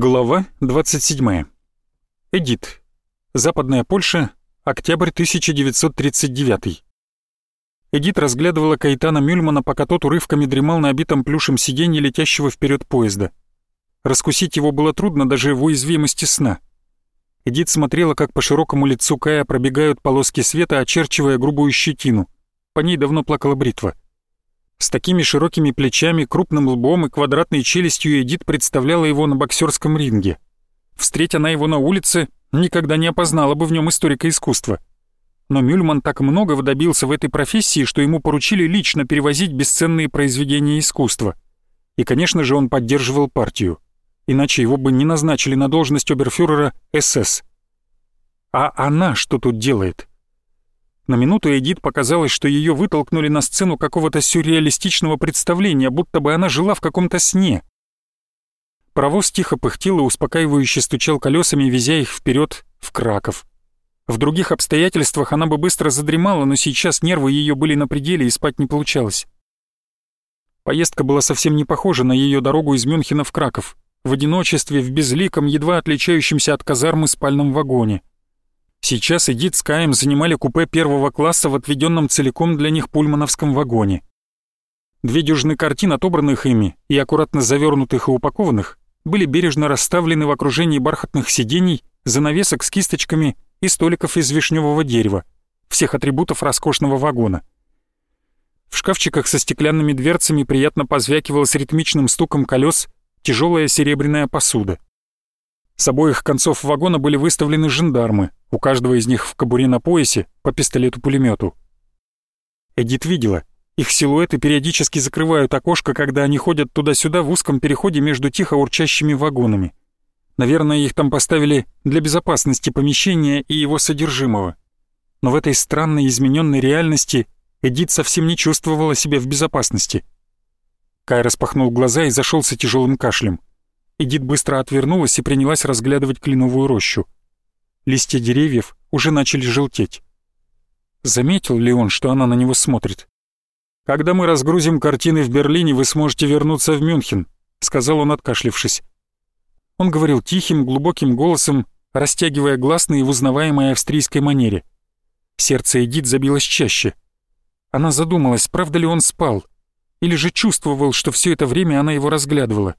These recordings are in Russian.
Глава 27. Эдит. Западная Польша. Октябрь 1939. Эдит разглядывала Кайтана Мюльмана, пока тот урывками дремал на обитом плюшем сиденье летящего вперед поезда. Раскусить его было трудно даже в уязвимости сна. Эдит смотрела, как по широкому лицу Кая пробегают полоски света, очерчивая грубую щетину. По ней давно плакала бритва. С такими широкими плечами, крупным лбом и квадратной челюстью Эдит представляла его на боксерском ринге. Встреть она его на улице, никогда не опознала бы в нем историка искусства. Но Мюльман так многого добился в этой профессии, что ему поручили лично перевозить бесценные произведения искусства. И, конечно же, он поддерживал партию. Иначе его бы не назначили на должность оберфюрера СС. А она что тут делает? На минуту Эдит показалось, что ее вытолкнули на сцену какого-то сюрреалистичного представления, будто бы она жила в каком-то сне. Паровоз тихо пыхтел и успокаивающе стучал колесами, везя их вперед в Краков. В других обстоятельствах она бы быстро задремала, но сейчас нервы ее были на пределе и спать не получалось. Поездка была совсем не похожа на ее дорогу из Мюнхена в Краков, в одиночестве, в безликом, едва отличающемся от казармы спальном вагоне. Сейчас Эдит с Каем занимали купе первого класса в отведенном целиком для них пульмановском вагоне. Две дюжины картин, отобранных ими и аккуратно завернутых и упакованных, были бережно расставлены в окружении бархатных сидений, занавесок с кисточками и столиков из вишневого дерева, всех атрибутов роскошного вагона. В шкафчиках со стеклянными дверцами приятно позвякивала с ритмичным стуком колес тяжелая серебряная посуда. С обоих концов вагона были выставлены жандармы, у каждого из них в кобуре на поясе по пистолету-пулемету. Эдит видела, их силуэты периодически закрывают окошко, когда они ходят туда-сюда в узком переходе между тихо урчащими вагонами. Наверное, их там поставили для безопасности помещения и его содержимого. Но в этой странной измененной реальности Эдит совсем не чувствовала себя в безопасности. Кай распахнул глаза и зашелся тяжелым кашлем. Эдит быстро отвернулась и принялась разглядывать кленовую рощу. Листья деревьев уже начали желтеть. Заметил ли он, что она на него смотрит? «Когда мы разгрузим картины в Берлине, вы сможете вернуться в Мюнхен», — сказал он, откашлившись. Он говорил тихим, глубоким голосом, растягивая гласные в узнаваемой австрийской манере. Сердце Эдит забилось чаще. Она задумалась, правда ли он спал, или же чувствовал, что все это время она его разглядывала.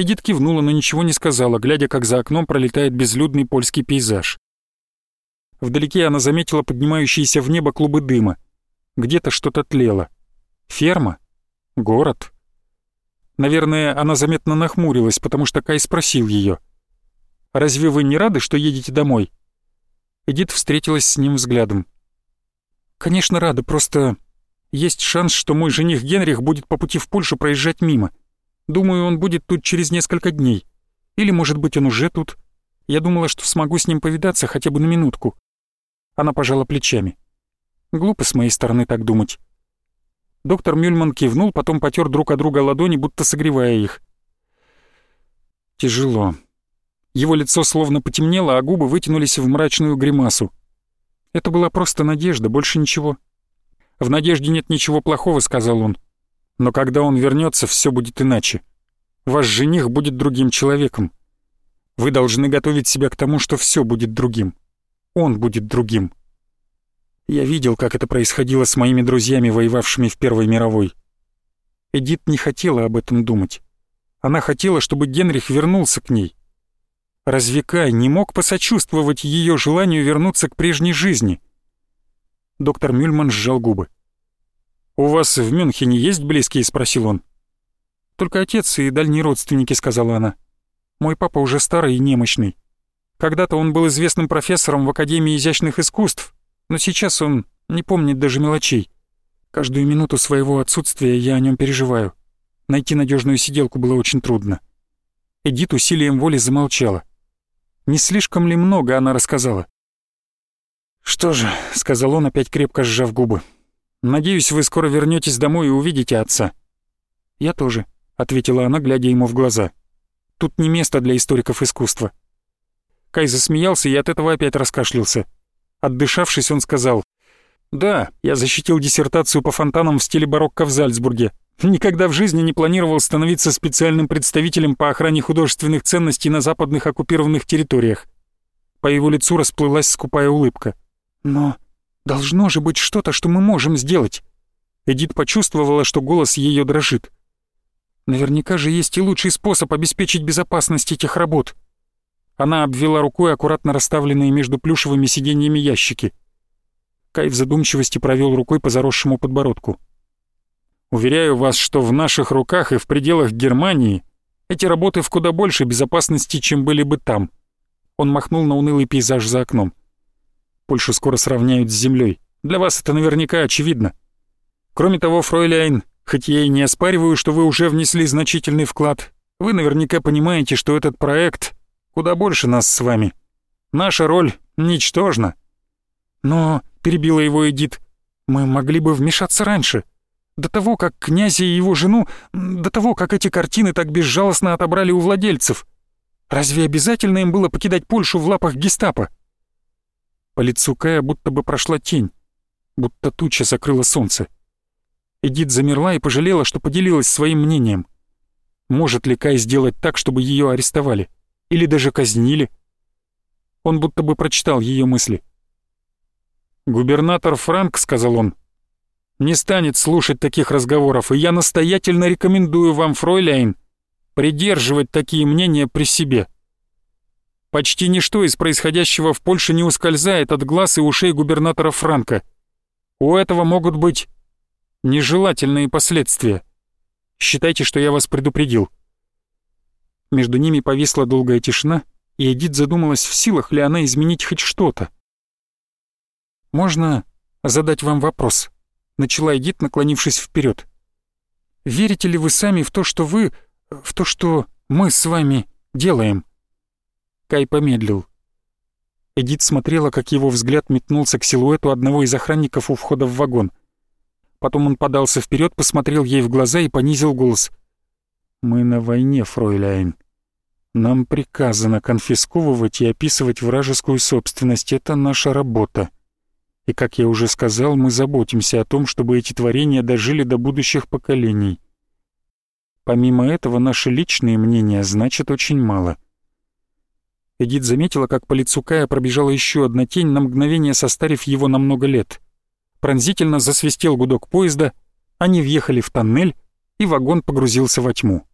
Эдит кивнула, но ничего не сказала, глядя, как за окном пролетает безлюдный польский пейзаж. Вдалеке она заметила поднимающиеся в небо клубы дыма. Где-то что-то тлело. Ферма? Город? Наверное, она заметно нахмурилась, потому что Кай спросил ее. «Разве вы не рады, что едете домой?» Эдит встретилась с ним взглядом. «Конечно, рада, просто есть шанс, что мой жених Генрих будет по пути в Польшу проезжать мимо. Думаю, он будет тут через несколько дней. Или, может быть, он уже тут. Я думала, что смогу с ним повидаться хотя бы на минутку. Она пожала плечами. Глупо с моей стороны так думать. Доктор Мюльман кивнул, потом потер друг от друга ладони, будто согревая их. Тяжело. Его лицо словно потемнело, а губы вытянулись в мрачную гримасу. Это была просто надежда, больше ничего. «В надежде нет ничего плохого», — сказал он. Но когда он вернется, все будет иначе. Ваш жених будет другим человеком. Вы должны готовить себя к тому, что все будет другим. Он будет другим. Я видел, как это происходило с моими друзьями, воевавшими в Первой мировой. Эдит не хотела об этом думать. Она хотела, чтобы Генрих вернулся к ней. Разве Кай не мог посочувствовать ее желанию вернуться к прежней жизни? Доктор Мюльман сжал губы. «У вас в Мюнхене есть близкие?» — спросил он. «Только отец и дальние родственники», — сказала она. «Мой папа уже старый и немощный. Когда-то он был известным профессором в Академии изящных искусств, но сейчас он не помнит даже мелочей. Каждую минуту своего отсутствия я о нем переживаю. Найти надежную сиделку было очень трудно». Эдит усилием воли замолчала. Не слишком ли много она рассказала? «Что же», — сказал он, опять крепко сжав губы, Надеюсь, вы скоро вернетесь домой и увидите отца». «Я тоже», — ответила она, глядя ему в глаза. «Тут не место для историков искусства». Кай засмеялся и от этого опять раскашлялся. Отдышавшись, он сказал, «Да, я защитил диссертацию по фонтанам в стиле барокко в Зальцбурге, Никогда в жизни не планировал становиться специальным представителем по охране художественных ценностей на западных оккупированных территориях. По его лицу расплылась скупая улыбка. «Но должно же быть что-то, что мы можем сделать». Эдит почувствовала, что голос ее дрожит. «Наверняка же есть и лучший способ обеспечить безопасность этих работ». Она обвела рукой аккуратно расставленные между плюшевыми сиденьями ящики. Кай в задумчивости провел рукой по заросшему подбородку. «Уверяю вас, что в наших руках и в пределах Германии эти работы в куда больше безопасности, чем были бы там». Он махнул на унылый пейзаж за окном. «Польшу скоро сравняют с землей. Для вас это наверняка очевидно. Кроме того, фройляйн, хоть я и не оспариваю, что вы уже внесли значительный вклад, вы наверняка понимаете, что этот проект куда больше нас с вами. Наша роль ничтожна». «Но», — перебила его Эдит, — «мы могли бы вмешаться раньше». До того, как князя и его жену, до того, как эти картины так безжалостно отобрали у владельцев. Разве обязательно им было покидать Польшу в лапах гестапо? По лицу Кая будто бы прошла тень, будто туча закрыла солнце. Эдит замерла и пожалела, что поделилась своим мнением. Может ли Кай сделать так, чтобы ее арестовали? Или даже казнили? Он будто бы прочитал ее мысли. «Губернатор Франк», — сказал он, — «не станет слушать таких разговоров, и я настоятельно рекомендую вам, фройляйн, придерживать такие мнения при себе. Почти ничто из происходящего в Польше не ускользает от глаз и ушей губернатора Франка. У этого могут быть нежелательные последствия. Считайте, что я вас предупредил». Между ними повисла долгая тишина, и Эдит задумалась, в силах ли она изменить хоть что-то. «Можно задать вам вопрос?» — начала Эдит, наклонившись вперед. «Верите ли вы сами в то, что вы в то, что мы с вами делаем». Кай помедлил. Эдит смотрела, как его взгляд метнулся к силуэту одного из охранников у входа в вагон. Потом он подался вперед, посмотрел ей в глаза и понизил голос. «Мы на войне, фройляйн. Нам приказано конфисковывать и описывать вражескую собственность. Это наша работа. И, как я уже сказал, мы заботимся о том, чтобы эти творения дожили до будущих поколений. Помимо этого, наши личные мнения значат очень мало. Эдит заметила, как по лицу Кая пробежала еще одна тень, на мгновение состарив его на много лет. Пронзительно засвистел гудок поезда, они въехали в тоннель, и вагон погрузился во тьму.